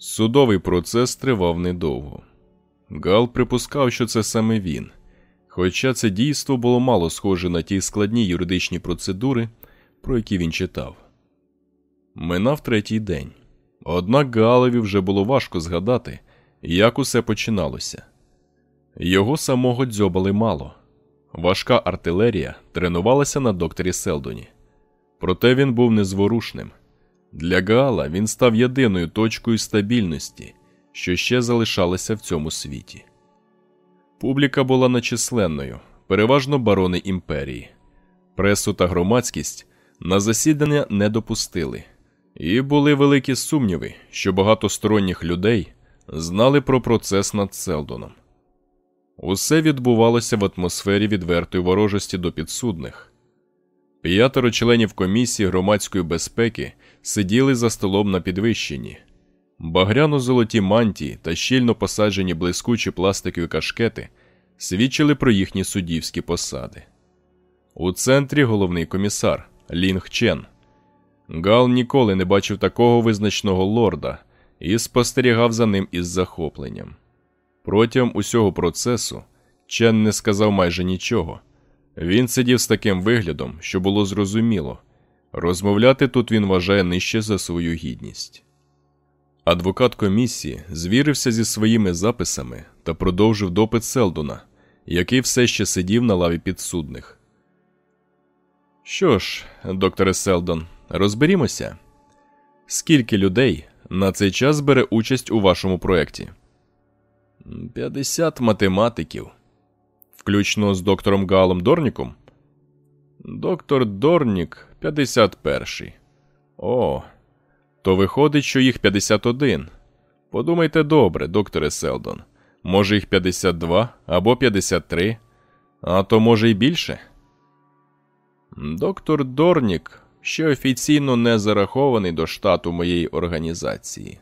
Судовий процес тривав недовго. Гал припускав, що це саме він, хоча це дійство було мало схоже на ті складні юридичні процедури, про які він читав. Минав третій день. Однак Галеві вже було важко згадати, як усе починалося. Його самого дзьобали мало. Важка артилерія тренувалася на докторі Селдоні. Проте він був незворушним. Для Гаала він став єдиною точкою стабільності, що ще залишалася в цьому світі. Публіка була нечисленною, переважно барони імперії. Пресу та громадськість на засідання не допустили, і були великі сумніви, що багато сторонніх людей знали про процес над Селдоном. Усе відбувалося в атмосфері відвертої ворожості до підсудних. П'ятеро членів комісії громадської безпеки сиділи за столом на підвищенні. Багряно-золоті мантії та щільно посаджені блискучі пластикові кашкети свідчили про їхні суддівські посади. У центрі головний комісар Лінг Чен. Гал ніколи не бачив такого визначного лорда і спостерігав за ним із захопленням. Протягом усього процесу Чен не сказав майже нічого. Він сидів з таким виглядом, що було зрозуміло розмовляти тут він вважає нижче за свою гідність. Адвокат комісії звірився зі своїми записами та продовжив допит Селдона, який все ще сидів на лаві підсудних. Що ж, докторе Селдон, розберімося. Скільки людей на цей час бере участь у вашому проєкті? 50 математиків. Включно з доктором Галом Дорніком? Доктор Дорнік 51. О, то виходить, що їх 51. Подумайте добре, докторе Селдон. Може, їх 52 або 53, а то може й більше. Доктор Дорнік ще офіційно не зарахований до штату моєї організації.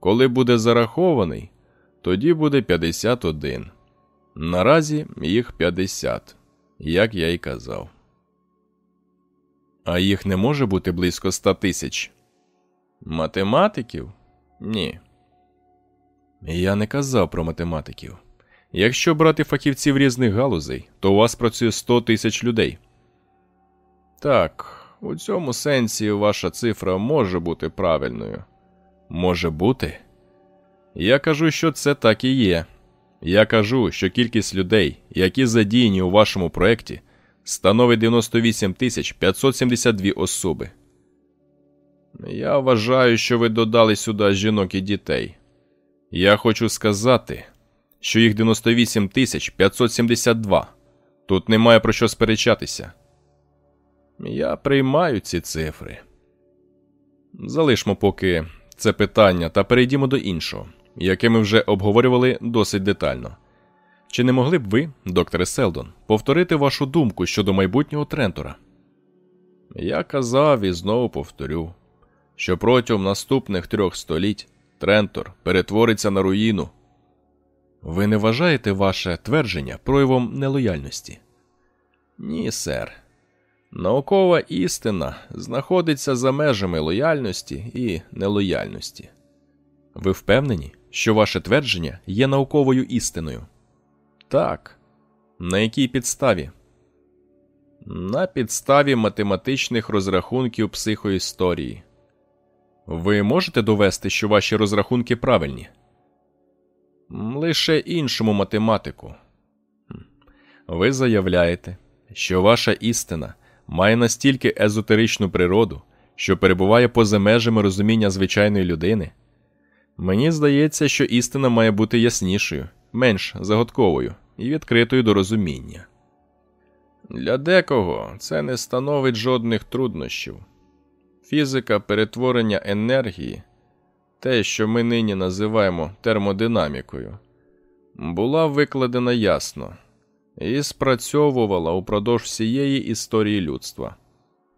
Коли буде зарахований, тоді буде 51. Наразі їх 50, як я й казав. А їх не може бути близько 100 тисяч. Математиків? Ні. Я не казав про математиків. Якщо брати фахівців різних галузей, то у вас працює 100 тисяч людей. Так, у цьому сенсі ваша цифра може бути правильною. Може бути? Я кажу, що це так і є. Я кажу, що кількість людей, які задіяні у вашому проєкті, становить 98 572 особи. Я вважаю, що ви додали сюди жінок і дітей. Я хочу сказати, що їх 98 572. Тут немає про що сперечатися. Я приймаю ці цифри. Залишмо поки це питання та перейдімо до іншого, яке ми вже обговорювали досить детально. Чи не могли б ви, докторе Селдон, повторити вашу думку щодо майбутнього Трентора? Я казав і знову повторю, що протягом наступних трьох століть Трентор перетвориться на руїну. Ви не вважаєте ваше твердження проявом нелояльності? Ні, сер. Наукова істина знаходиться за межами лояльності і нелояльності. Ви впевнені, що ваше твердження є науковою істиною? Так. На якій підставі? На підставі математичних розрахунків психоісторії. Ви можете довести, що ваші розрахунки правильні? Лише іншому математику. Ви заявляєте, що ваша істина має настільки езотеричну природу, що перебуває поза межами розуміння звичайної людини. Мені здається, що істина має бути яснішою, менш загадковою і відкритою до розуміння. Для декого це не становить жодних труднощів. Фізика перетворення енергії, те, що ми нині називаємо термодинамікою, була викладена ясно і спрацьовувала упродовж всієї історії людства,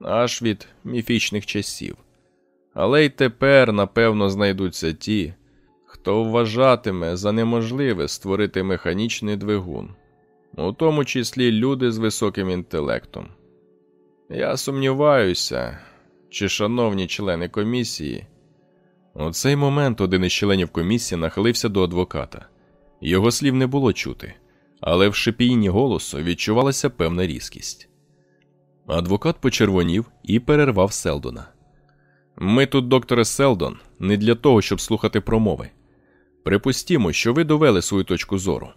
аж від міфічних часів. Але й тепер, напевно, знайдуться ті, хто вважатиме за неможливе створити механічний двигун, у тому числі люди з високим інтелектом. Я сумніваюся, чи, шановні члени комісії, У цей момент один із членів комісії нахилився до адвоката. Його слів не було чути, але в шипінні голосу відчувалася певна різкість. Адвокат почервонів і перервав Селдона. Ми тут, докторе Селдон, не для того, щоб слухати промови. Припустімо, що ви довели свою точку зору.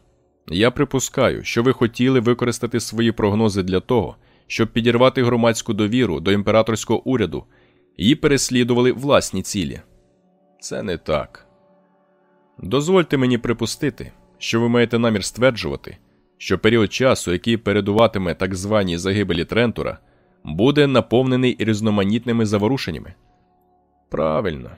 Я припускаю, що ви хотіли використати свої прогнози для того, щоб підірвати громадську довіру до імператорського уряду і переслідували власні цілі. Це не так. Дозвольте мені припустити, що ви маєте намір стверджувати, що період часу, який передуватиме так званій загибелі Трентура, буде наповнений різноманітними заворушеннями. Правильно.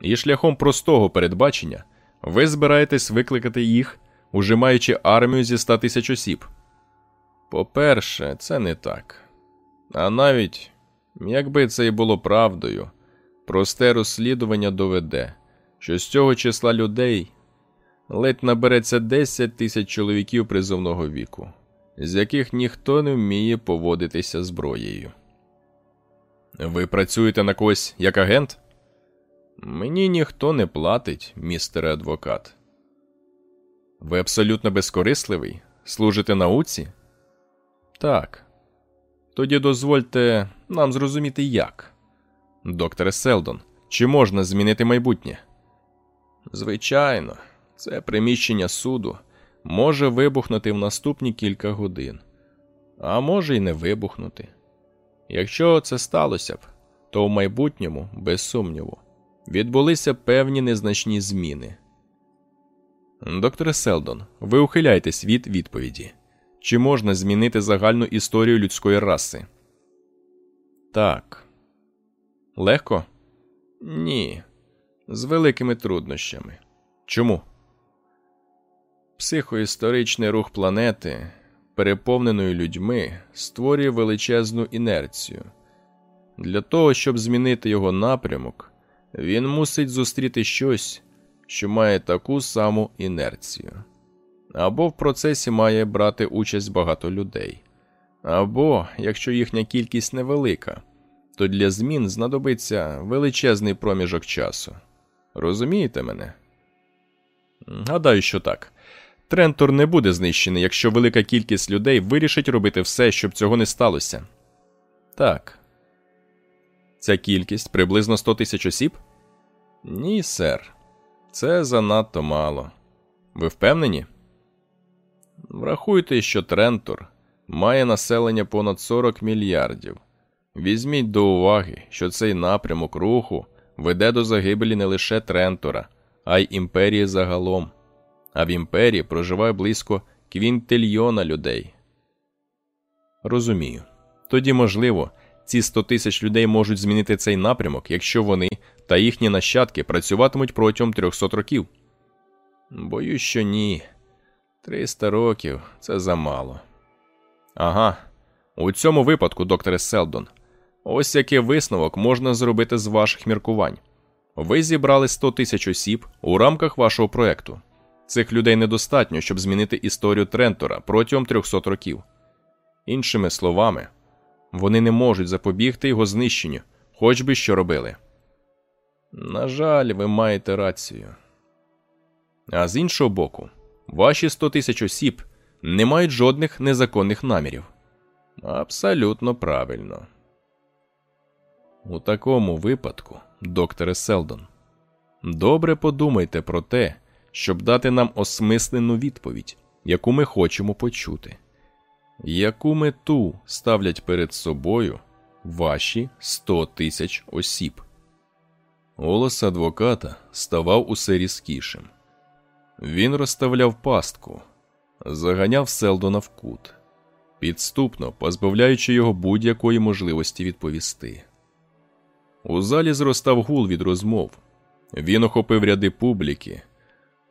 І шляхом простого передбачення ви збираєтесь викликати їх, уже маючи армію зі ста тисяч осіб. По-перше, це не так. А навіть, якби це і було правдою, просте розслідування доведе, що з цього числа людей ледь набереться 10 тисяч чоловіків призовного віку, з яких ніхто не вміє поводитися зброєю. Ви працюєте на когось як агент? Мені ніхто не платить, містере адвокат. Ви абсолютно безкорисливий? Служите науці? Так. Тоді дозвольте нам зрозуміти як. Докторе Селдон, чи можна змінити майбутнє? Звичайно, це приміщення суду може вибухнути в наступні кілька годин, а може й не вибухнути. Якщо це сталося б, то в майбутньому, без сумніву, відбулися певні незначні зміни. Докторе Селдон, ви ухиляєтесь від відповіді. Чи можна змінити загальну історію людської раси? Так. Легко? Ні. З великими труднощами. Чому? Психоісторичний рух планети, переповненої людьми, створює величезну інерцію. Для того, щоб змінити його напрямок, він мусить зустріти щось, що має таку саму інерцію. Або в процесі має брати участь багато людей. Або, якщо їхня кількість невелика, то для змін знадобиться величезний проміжок часу. Розумієте мене? Гадаю, що так. Трентор не буде знищений, якщо велика кількість людей вирішить робити все, щоб цього не сталося. Так. Ця кількість приблизно 100 тисяч осіб? Ні, сер. Це занадто мало. Ви впевнені? Врахуйте, що Трентор має населення понад 40 мільярдів. Візьміть до уваги, що цей напрямок руху веде до загибелі не лише Трентора, а й імперії загалом. А в імперії проживає близько квінтильйона людей. Розумію. Тоді, можливо, ці 100 тисяч людей можуть змінити цей напрямок, якщо вони та їхні нащадки працюватимуть протягом 300 років. Боюсь, що ні. 300 років це замало. Ага. У цьому випадку, докторе Селдон, ось який висновок можна зробити з ваших міркувань. Ви зібрали 100 тисяч осіб у рамках вашого проекту. Цих людей недостатньо, щоб змінити історію Трентора протягом 300 років. Іншими словами, вони не можуть запобігти його знищенню, хоч би що робили. На жаль, ви маєте рацію. А з іншого боку, ваші 100 тисяч осіб не мають жодних незаконних намірів. Абсолютно правильно. У такому випадку, докторе Селдон, добре подумайте про те, щоб дати нам осмислену відповідь, яку ми хочемо почути. Яку мету ставлять перед собою ваші 100 тисяч осіб? Голос адвоката ставав усе різкішим. Він розставляв пастку, заганяв Селдона в кут, підступно позбавляючи його будь-якої можливості відповісти. У залі зростав гул від розмов. Він охопив ряди публіки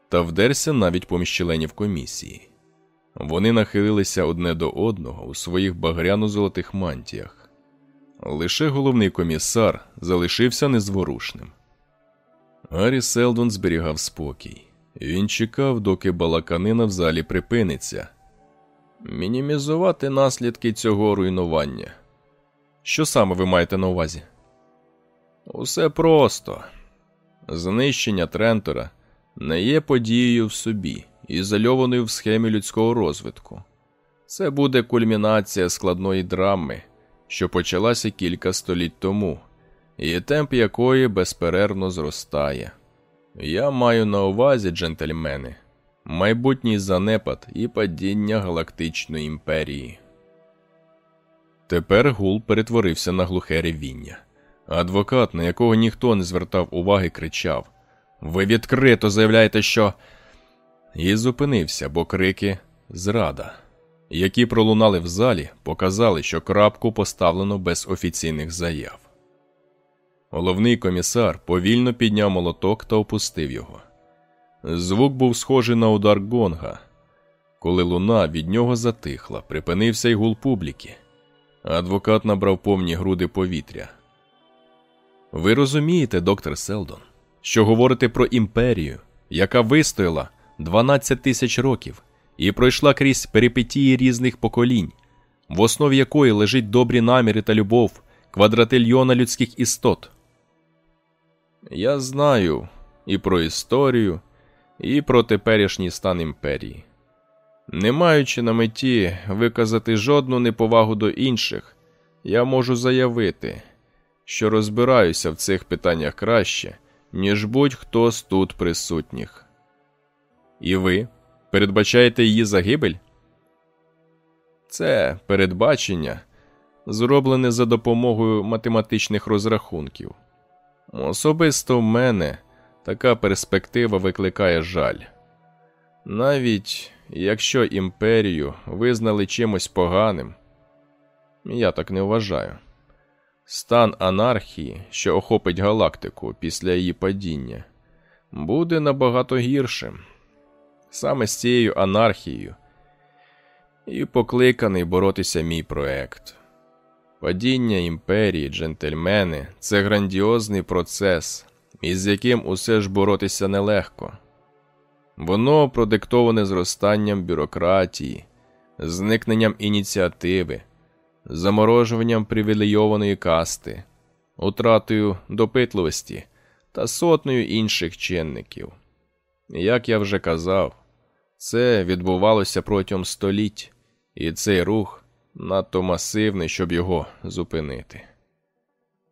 та вдерся навіть поміж членів комісії. Вони нахилилися одне до одного у своїх багряно-золотих мантіях. Лише головний комісар залишився незворушним. Гаррі Селдон зберігав спокій. Він чекав, доки балаканина в залі припиниться. Мінімізувати наслідки цього руйнування. Що саме ви маєте на увазі? Усе просто. Знищення Трентора не є подією в собі, ізольованою в схемі людського розвитку. Це буде кульмінація складної драми, що почалася кілька століть тому, і темп якої безперервно зростає. Я маю на увазі, джентльмени, майбутній занепад і падіння Галактичної імперії. Тепер гул перетворився на глухе ревіння. Адвокат, на якого ніхто не звертав уваги, кричав Ви відкрито заявляєте, що. І зупинився, бо крики зрада, які пролунали в залі, показали, що крапку поставлено без офіційних заяв. Головний комісар повільно підняв молоток та опустив його. Звук був схожий на удар гонга. Коли луна від нього затихла, припинився й гул публіки. Адвокат набрав повні груди повітря. Ви розумієте, доктор Селдон, що говорите про імперію, яка вистояла 12 тисяч років і пройшла крізь перипетії різних поколінь, в основі якої лежить добрі наміри та любов квадратильйона людських істот. Я знаю і про історію, і про теперішній стан імперії. Не маючи на меті виказати жодну неповагу до інших, я можу заявити, що розбираюся в цих питаннях краще, ніж будь-хто з тут присутніх. І ви передбачаєте її загибель? Це передбачення, зроблене за допомогою математичних розрахунків. Особисто в мене така перспектива викликає жаль. Навіть якщо імперію визнали чимось поганим, я так не вважаю. Стан анархії, що охопить галактику після її падіння, буде набагато гіршим. Саме з цією анархією і покликаний боротися мій проект. Падіння імперії, джентльмени це грандіозний процес, із яким усе ж боротися нелегко. Воно продиктоване зростанням бюрократії, зникненням ініціативи, заморожуванням привілейованої касти, утратою допитливості та сотнею інших чинників. Як я вже казав, це відбувалося протягом століть, і цей рух надто масивний, щоб його зупинити.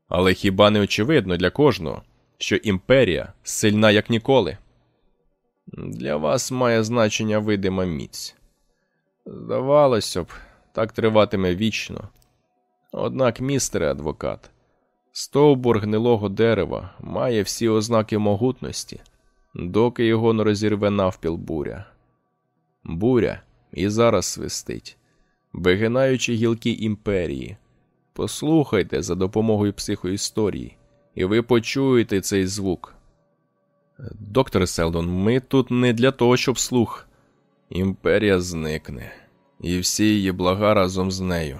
Але хіба не очевидно для кожного, що імперія сильна як ніколи? Для вас має значення видима міць. Здавалося б, так триватиме вічно. Однак, містере адвокат, стовбур гнилого дерева має всі ознаки могутності, доки його не розірве навпіл буря. Буря і зараз свистить, вигинаючи гілки імперії. Послухайте за допомогою психоісторії, і ви почуєте цей звук. Доктор Селдон, ми тут не для того, щоб слух. Імперія зникне, і всі її блага разом з нею.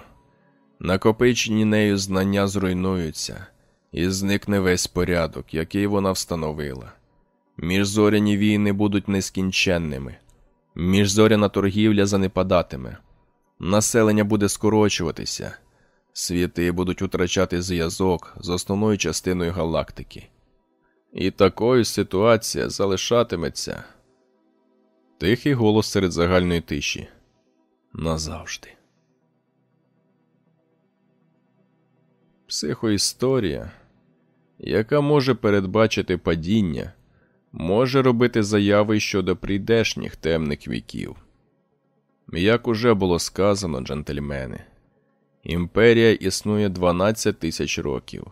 Накопичені нею знання зруйнуються, і зникне весь порядок, який вона встановила. Міжзоряні війни будуть нескінченними, міжзоряна торгівля занепадатиме, населення буде скорочуватися, світи будуть втрачати зв'язок з основною частиною галактики. І такою ситуація залишатиметься. Тихий голос серед загальної тиші. Назавжди. Психоісторія, яка може передбачити падіння, може робити заяви щодо прийдешніх темних віків. Як уже було сказано, джентльмени, імперія існує 12 тисяч років.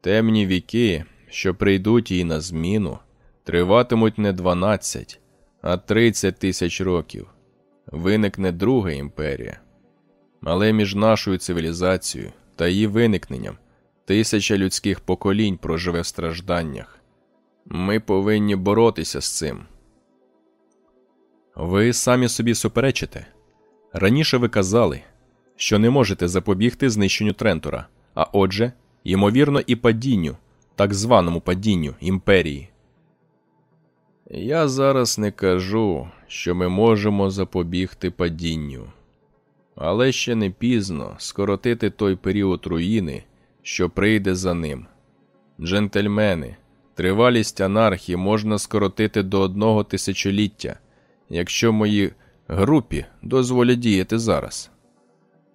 Темні віки що прийдуть їй на зміну, триватимуть не 12, а 30 тисяч років. Виникне друга імперія. Але між нашою цивілізацією та її виникненням тисяча людських поколінь проживе в стражданнях. Ми повинні боротися з цим. Ви самі собі суперечите. Раніше ви казали, що не можете запобігти знищенню Трентора, а отже, ймовірно, і падінню так званому падінню імперії. Я зараз не кажу, що ми можемо запобігти падінню, але ще не пізно скоротити той період руїни, що прийде за ним. Джентльмени, Тривалість анархії можна скоротити до одного тисячоліття, якщо моїй групі дозволять діяти зараз.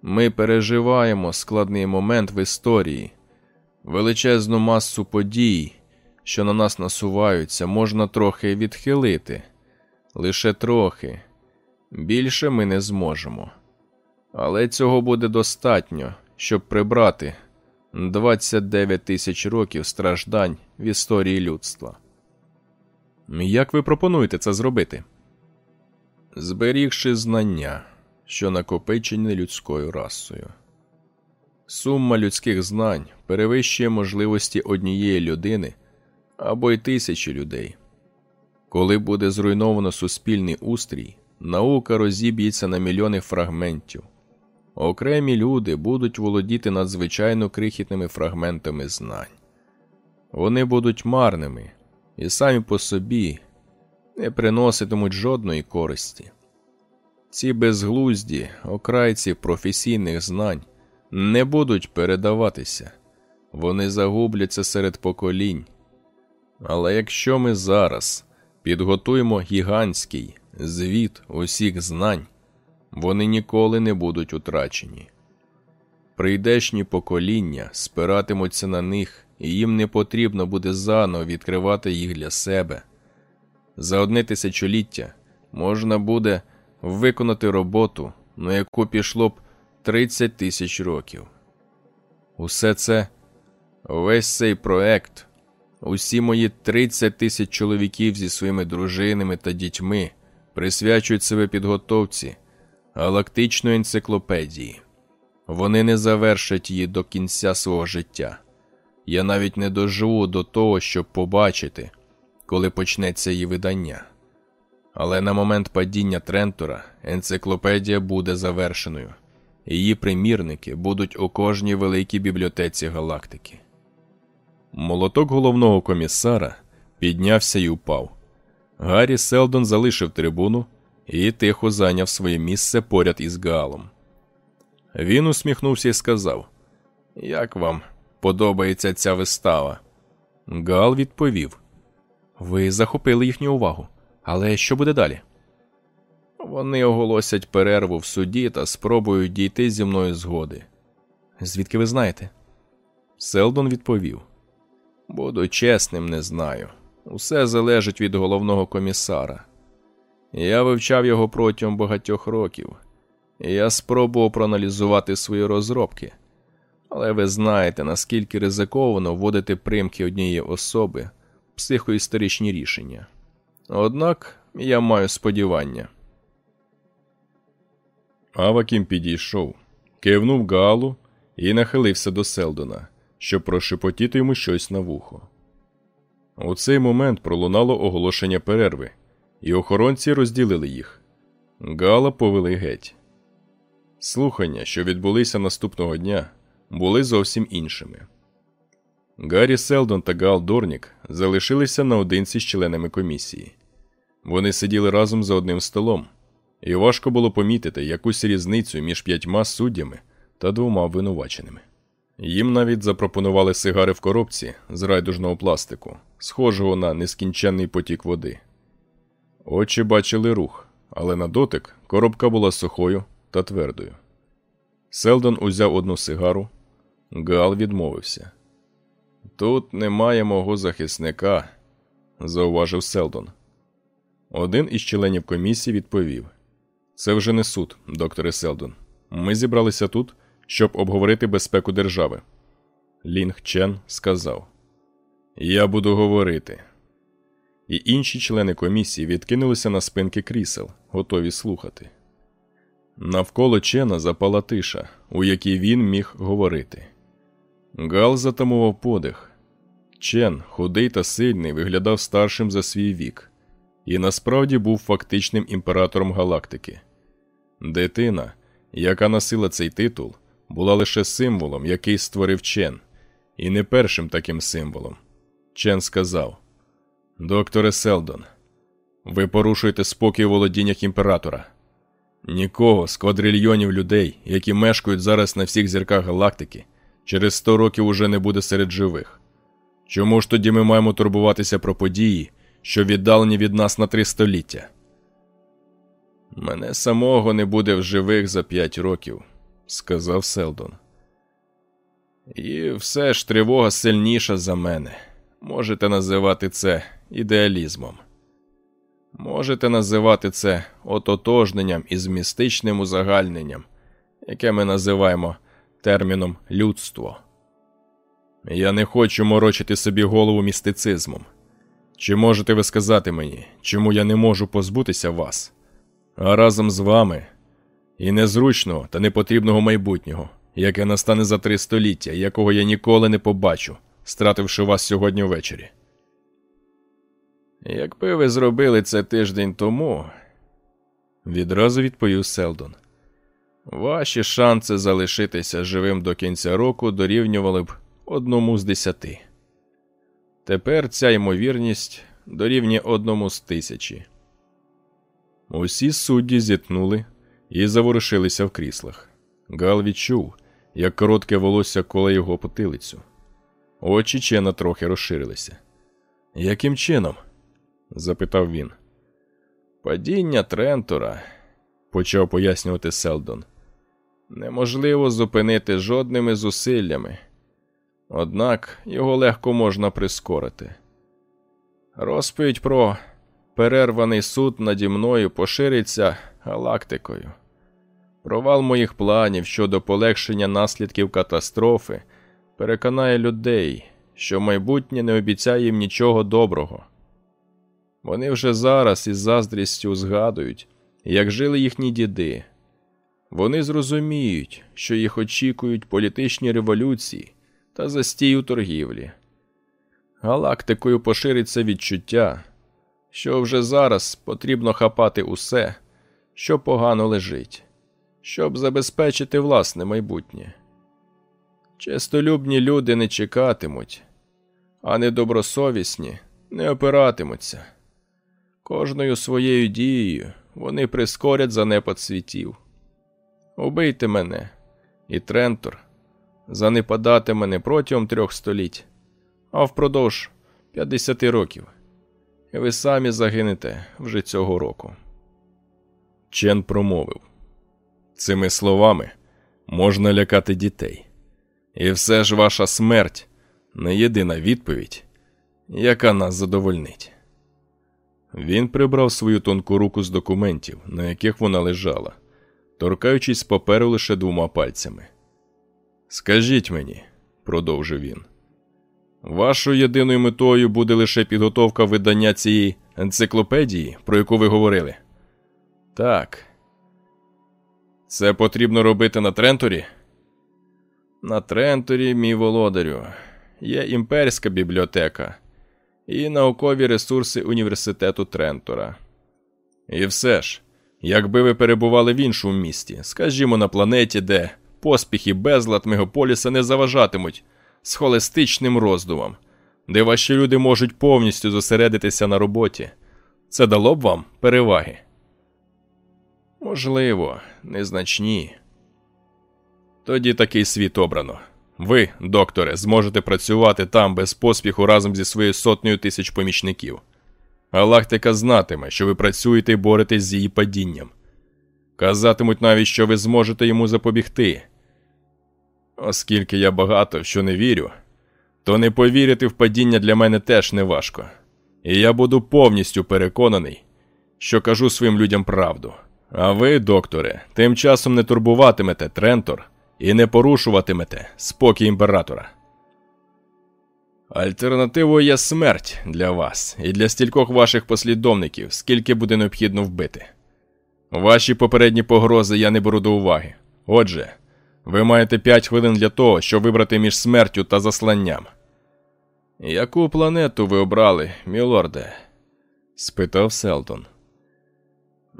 Ми переживаємо складний момент в історії, величезну масу подій, що на нас насуваються, можна трохи відхилити, лише трохи. Більше ми не зможемо. Але цього буде достатньо, щоб прибрати 29 тисяч років страждань в історії людства. Як ви пропонуєте це зробити? Зберігши знання, що накопичені людською расою. Сума людських знань перевищує можливості однієї людини або й тисячі людей. Коли буде зруйновано суспільний устрій, наука розіб'ється на мільйони фрагментів. Окремі люди будуть володіти надзвичайно крихітними фрагментами знань. Вони будуть марними і самі по собі не приноситимуть жодної користі. Ці безглузді окрайці професійних знань не будуть передаватися, вони загубляться серед поколінь. Але якщо ми зараз підготуємо гігантський звіт усіх знань, вони ніколи не будуть утрачені. Прийдешні покоління спиратимуться на них, і їм не потрібно буде заново відкривати їх для себе. За одне тисячоліття можна буде виконати роботу, на яку пішло б 30 тисяч років. Усе це, весь цей проект, усі мої 30 тисяч чоловіків зі своїми дружинами та дітьми присвячують себе підготовці галактичної енциклопедії. Вони не завершать її до кінця свого життя. Я навіть не доживу до того, щоб побачити, коли почнеться її видання. Але на момент падіння Трентора енциклопедія буде завершеною, її примірники будуть у кожній великій бібліотеці галактики. Молоток головного комісара піднявся і упав. Гаррі Селдон залишив трибуну і тихо зайняв своє місце поряд із Галом. Він усміхнувся і сказав: Як вам подобається ця вистава? Гал відповів: Ви захопили їхню увагу. Але що буде далі? Вони оголосять перерву в суді та спробують дійти зі мною згоди. Звідки ви знаєте? Селдон відповів: Буду чесним, не знаю. Усе залежить від головного комісара. Я вивчав його протягом багатьох років, я спробував проаналізувати свої розробки. Але ви знаєте, наскільки ризиковано вводити примки однієї особи в психоісторичні рішення. Однак я маю сподівання. Авакім підійшов, кивнув Галу і нахилився до Селдона, щоб прошепотіти йому щось на вухо. У цей момент пролунало оголошення перерви, і охоронці розділили їх. Гала повели геть. Слухання, що відбулися наступного дня, були зовсім іншими. Гаррі Селдон та Гал Дорнік залишилися наодинці з членами комісії. Вони сиділи разом за одним столом, і важко було помітити якусь різницю між п'ятьма суддями та двома обвинуваченими. Їм навіть запропонували сигари в коробці з райдужного пластику, схожого на нескінченний потік води. Очі бачили рух, але на дотик коробка була сухою та твердою. Селдон узяв одну сигару, Гал відмовився. Тут немає мого захисника, зауважив Селдон. Один із членів комісії відповів: Це вже не суд, докторе Селдон. Ми зібралися тут, щоб обговорити безпеку держави. Лінг Чен сказав: Я буду говорити. І інші члени комісії відкинулися на спинки крісел, готові слухати. Навколо Чена запала тиша, у якій він міг говорити. Гал затамував подих. Чен, худий та сильний, виглядав старшим за свій вік і насправді був фактичним імператором галактики. Дитина, яка носила цей титул, була лише символом, який створив Чен, і не першим таким символом. Чен сказав: Докторе Селдон, ви порушуєте спокій у володіннях імператора. Нікого з квадрильйонів людей, які мешкають зараз на всіх зірках галактики, через сто років уже не буде серед живих. Чому ж тоді ми маємо турбуватися про події, що віддалені від нас на три століття? Мене самого не буде в живих за п'ять років, сказав Селдон. І все ж тривога сильніша за мене. Можете називати це ідеалізмом. Можете називати це ототожненням із містичним узагальненням, яке ми називаємо терміном людство. Я не хочу морочити собі голову містицизмом. Чи можете ви сказати мені, чому я не можу позбутися вас, а разом з вами і незручного та непотрібного майбутнього, яке настане за три століття, якого я ніколи не побачу, стративши вас сьогодні ввечері? Якби ви зробили це тиждень тому, відразу відповів Селдон. Ваші шанси залишитися живим до кінця року дорівнювали б одному з десяти. Тепер ця ймовірність дорівнює одному з тисячі. Усі судді зітхнули і заворушилися в кріслах. Гал відчув, як коротке волосся коле його потилицю. Очі Чена трохи розширилися. Яким чином? запитав він. Падіння Трентора, почав пояснювати Селдон. Неможливо зупинити жодними зусиллями, однак його легко можна прискорити. Розповідь про перерваний суд наді мною пошириться галактикою. Провал моїх планів щодо полегшення наслідків катастрофи переконає людей, що майбутнє не обіцяє їм нічого доброго. Вони вже зараз із заздрістю згадують, як жили їхні діди. Вони зрозуміють, що їх очікують політичні революції та застій у торгівлі. Галактикою пошириться відчуття, що вже зараз потрібно хапати усе, що погано лежить, щоб забезпечити власне майбутнє. Чистолюбні люди не чекатимуть, а недобросовісні не опиратимуться. Кожною своєю дією вони прискорять занепад світів. Убийте мене, і Трентор занепадати мене протягом трьох століть, а впродовж 50 років. І ви самі загинете вже цього року. Чен промовив цими словами можна лякати дітей. І все ж ваша смерть не єдина відповідь, яка нас задовольнить. Він прибрав свою тонку руку з документів, на яких вона лежала, торкаючись паперу лише двома пальцями. Скажіть мені, продовжив він, вашою єдиною метою буде лише підготовка видання цієї енциклопедії, про яку ви говорили? Так. Це потрібно робити на Тренторі? На Тренторі, мій володарю, є імперська бібліотека і наукові ресурси університету Трентора. І все ж, якби ви перебували в іншому місті, скажімо, на планеті, де поспіх і безлад мегаполіса не заважатимуть з холестичним роздумом, де ваші люди можуть повністю зосередитися на роботі, це дало б вам переваги? Можливо, незначні. Тоді такий світ обрано. Ви, докторе, зможете працювати там без поспіху разом зі своєю сотнею тисяч помічників. Галактика знатиме, що ви працюєте і боретесь з її падінням. Казатимуть навіть, що ви зможете йому запобігти. Оскільки я багато що не вірю, то не повірити в падіння для мене теж не важко. І я буду повністю переконаний, що кажу своїм людям правду. А ви, докторе, тим часом не турбуватимете Трентор і не порушуватимете спокій імператора. Альтернативою є смерть для вас і для стількох ваших послідовників, скільки буде необхідно вбити. Ваші попередні погрози я не беру до уваги. Отже, ви маєте п'ять хвилин для того, щоб вибрати між смертю та засланням. Яку планету ви обрали, мілорде? спитав Селтон.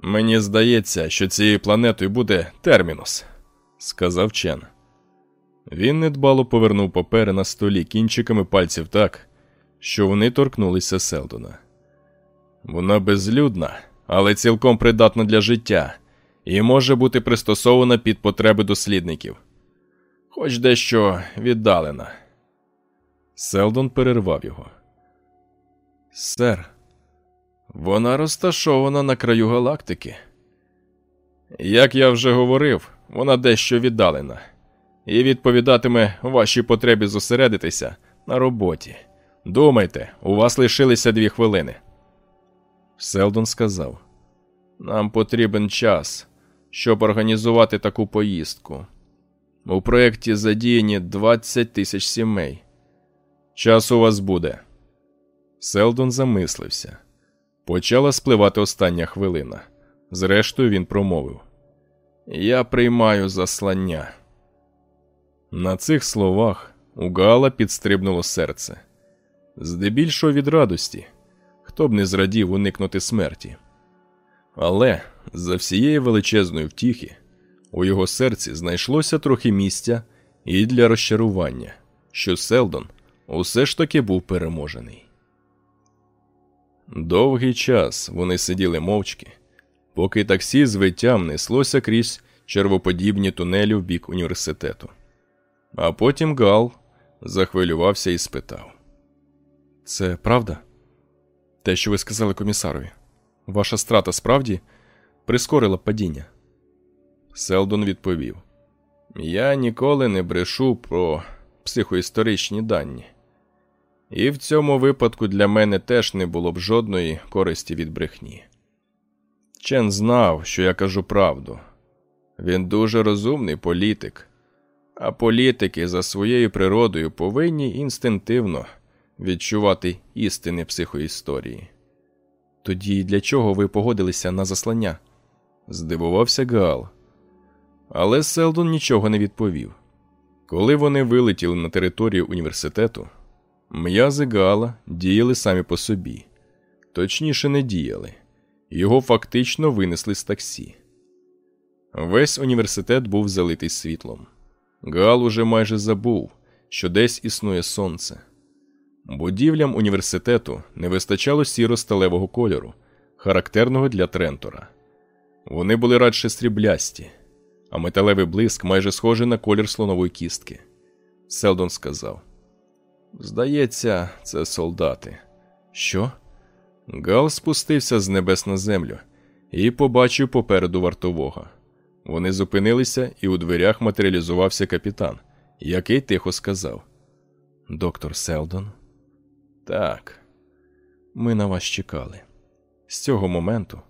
Мені здається, що цією планетою буде термінус сказав Чен. Він недбало повернув папери на столі кінчиками пальців так, що вони торкнулися Селдона. Вона безлюдна, але цілком придатна для життя і може бути пристосована під потреби дослідників, хоч дещо віддалена. Селдон перервав його. Сер, вона розташована на краю галактики. Як я вже говорив, вона дещо віддалена і відповідатиме вашій потребі зосередитися на роботі. Думайте, у вас лишилися дві хвилини. Селдон сказав: Нам потрібен час, щоб організувати таку поїздку. У проєкті задіяні 20 тисяч сімей. Час у вас буде. Селдон замислився. Почала спливати остання хвилина. Зрештою, він промовив: Я приймаю заслання. На цих словах у Гала підстрибнуло серце. Здебільшого від радості, хто б не зрадів уникнути смерті. Але за всієї величезної втіхи у його серці знайшлося трохи місця і для розчарування, що Селдон усе ж таки був переможений. Довгий час вони сиділи мовчки, поки таксі з виттям неслося крізь червоподібні тунелі в бік університету. А потім Гал захвилювався і спитав: Це правда? Те, що ви сказали комісарові? Ваша страта справді прискорила падіння? Селдон відповів: Я ніколи не брешу про психоісторичні дані. І в цьому випадку для мене теж не було б жодної користі від брехні. Чен знав, що я кажу правду. Він дуже розумний політик, а політики за своєю природою повинні інстинктивно відчувати істини психоісторії. Тоді для чого ви погодилися на заслання? здивувався Гал. Але Селдон нічого не відповів. Коли вони вилетіли на територію університету, м'язи Гала діяли самі по собі, точніше, не діяли, його фактично винесли з таксі. Весь університет був залитий світлом. Гал уже майже забув, що десь існує сонце. Будівлям університету не вистачало сіро-сталевого кольору, характерного для Трентора. Вони були радше сріблясті, а металевий блиск майже схожий на колір слонової кістки. Селдон сказав: Здається, це солдати. Що? Гал спустився з небес на землю і побачив попереду вартового. Вони зупинилися, і у дверях матеріалізувався капітан, який тихо сказав: Доктор Селдон. Так, ми на вас чекали. З цього моменту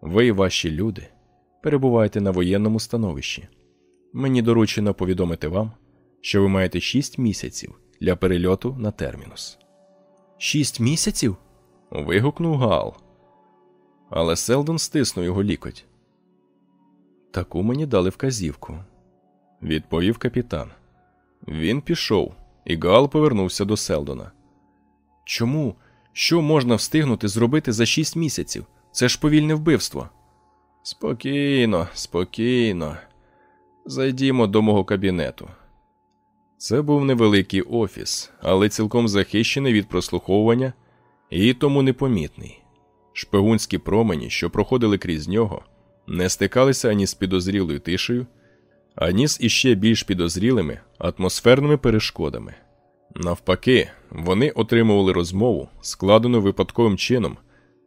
ви і ваші люди перебуваєте на воєнному становищі. Мені доручено повідомити вам, що ви маєте шість місяців для перельоту на термінус. Шість місяців? вигукнув Гал. Але Селдон стиснув його лікоть. Таку мені дали вказівку, відповів капітан. Він пішов, і Гал повернувся до Селдона. Чому? Що можна встигнути зробити за шість місяців? Це ж повільне вбивство. Спокійно, спокійно. Зайдімо до мого кабінету. Це був невеликий офіс, але цілком захищений від прослуховування і тому непомітний. Шпигунські промені, що проходили крізь нього, не стикалися ані з підозрілою тишею, ані з іще більш підозрілими атмосферними перешкодами. Навпаки, вони отримували розмову, складену випадковим чином,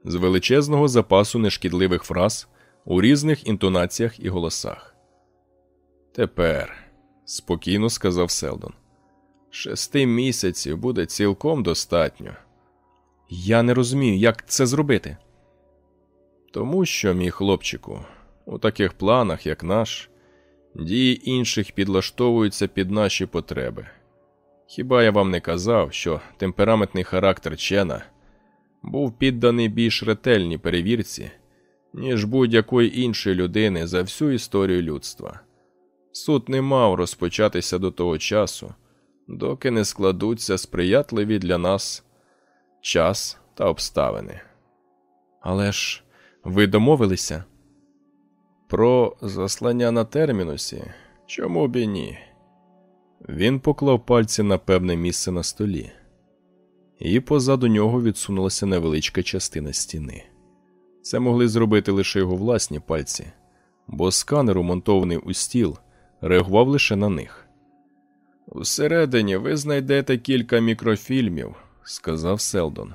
з величезного запасу нешкідливих фраз у різних інтонаціях і голосах. Тепер, спокійно сказав Селдон, шести місяців буде цілком достатньо. Я не розумію, як це зробити. Тому що, мій хлопчику, у таких планах, як наш, дії інших підлаштовуються під наші потреби. Хіба я вам не казав, що темпераментний характер Чена був підданий більш ретельній перевірці, ніж будь-якої іншої людини за всю історію людства? Суд не мав розпочатися до того часу, доки не складуться сприятливі для нас час та обставини. Але ж ви домовилися? Про заслання на термінусі? Чому б і ні? Він поклав пальці на певне місце на столі, і позаду нього відсунулася невеличка частина стіни. Це могли зробити лише його власні пальці, бо сканер, умонтований у стіл, реагував лише на них. Всередині ви знайдете кілька мікрофільмів, сказав Селдон.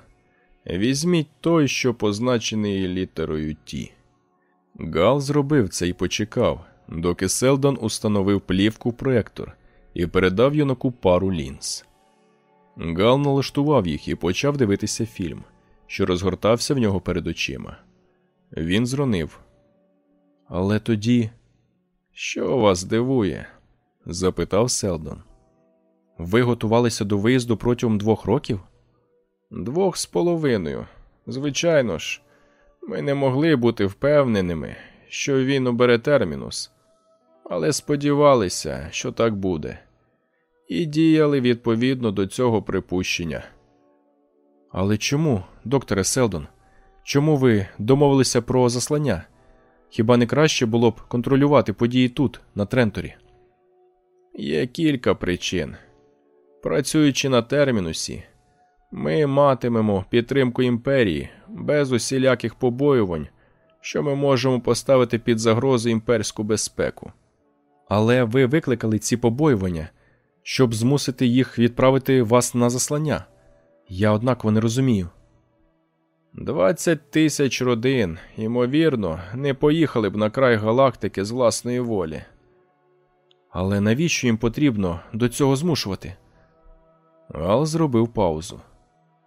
Візьміть той, що позначений літерою Ті. Гал зробив це і почекав, доки Селдон установив плівку проектор і передав юнаку пару лінз. Гал налаштував їх і почав дивитися фільм, що розгортався в нього перед очима. Він зронив. Але тоді, що вас дивує? запитав Селдон. Ви готувалися до виїзду протягом двох років? Двох з половиною. Звичайно ж, ми не могли бути впевненими, що він обере термінус, але сподівалися, що так буде, і діяли відповідно до цього припущення. Але чому, докторе Селдон, чому ви домовилися про заслання? Хіба не краще було б контролювати події тут, на Тренторі? Є кілька причин. Працюючи на термінусі, ми матимемо підтримку імперії без усіляких побоювань, що ми можемо поставити під загрозу імперську безпеку. Але ви викликали ці побоювання, щоб змусити їх відправити вас на заслання. Я однаково не розумію. Двадцять тисяч родин, ймовірно, не поїхали б на край галактики з власної волі. Але навіщо їм потрібно до цього змушувати? Ал зробив паузу.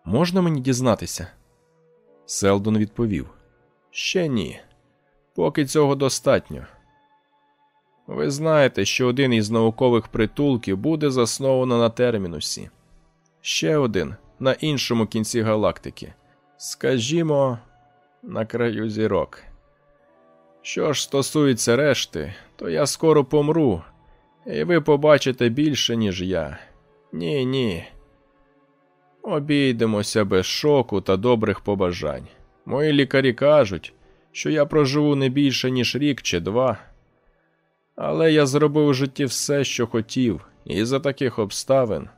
Можна мені дізнатися? Селдон відповів: Ще ні. Поки цього достатньо. Ви знаєте, що один із наукових притулків буде засновано на термінусі, ще один на іншому кінці галактики. Скажімо, на краю зірок. Що ж стосується решти, то я скоро помру, і ви побачите більше, ніж я. Ні, ні. Обійдемося без шоку та добрих побажань. Мої лікарі кажуть, що я проживу не більше, ніж рік чи два. Але я зробив у житті все, що хотів, і за таких обставин,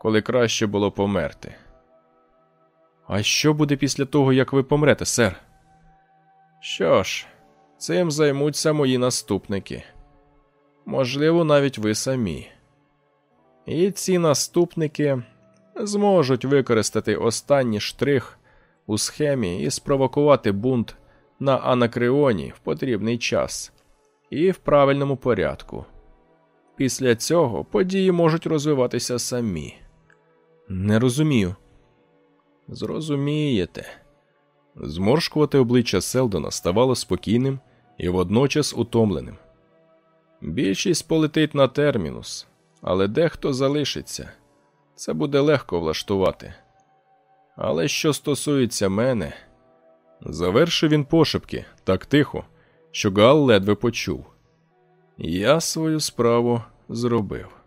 коли краще було померти. А що буде після того, як ви помрете, сер? Що ж, цим займуться мої наступники. Можливо, навіть ви самі. І ці наступники зможуть використати останній штрих у схемі і спровокувати бунт на Анакреоні в потрібний час і в правильному порядку. Після цього події можуть розвиватися самі. Не розумію. Зрозумієте. Зморшкувати обличчя Селдона ставало спокійним і водночас утомленим. Більшість полетить на термінус, але дехто залишиться. Це буде легко влаштувати. Але що стосується мене, завершив він пошепки так тихо, що Гал ледве почув. Я свою справу зробив.